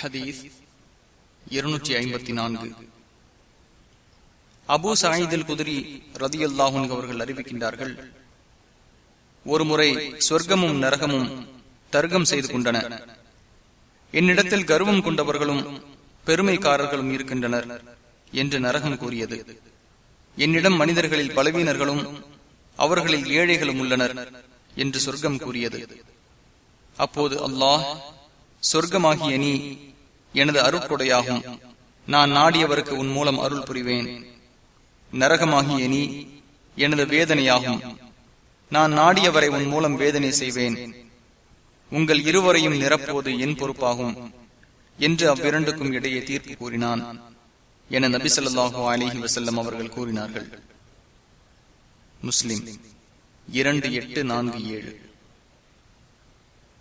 ஹதீஸ் இருநூற்றி ஐம்பத்தி நான்கு. அபு சாயிதில் குதிரி ரதி அல்லாஹூன் அவர்கள் அறிவிக்கின்றார்கள் ஒருமுறை சொர்க்கமும் நரகமும் தர்க்கம் செய்து கொண்டன. என்னிடத்தில் கர்வம் கொண்டவர்களும் பெருமைக்காரர்களும் இருக்கின்றனர் என்று நரகம் கூறியது. என்னிடம் மனிதர்களில் பலவீனர்களும் அவர்களில் ஏழைகளும் உள்ளனர் என்று சொர்க்கம் கூறியது. அப்போது அல்லாஹ் சொர்க்கமாகிய நீ எனது அருட்கொடையாகும். நான் நாடியவருக்கு உன் மூலம் அருள் புரிவேன். நரகமாகிய நீ எனது வேதனையாகும். நான் நாடியவரை உன் மூலம் வேதனை செய்வேன். உங்கள் இருவரையும் நிரப்புவது என் பொறுப்பாகும் என்று அவ்விரண்டுக்கும் இடையே தீர்ப்பு கூறினான். என நபிசல்லாஹு அலிஹி வசல்லம் அவர்கள் கூறினார்கள். முஸ்லிம் இரண்டு எட்டு நான்கு ஏழு.